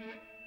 Mm-hmm.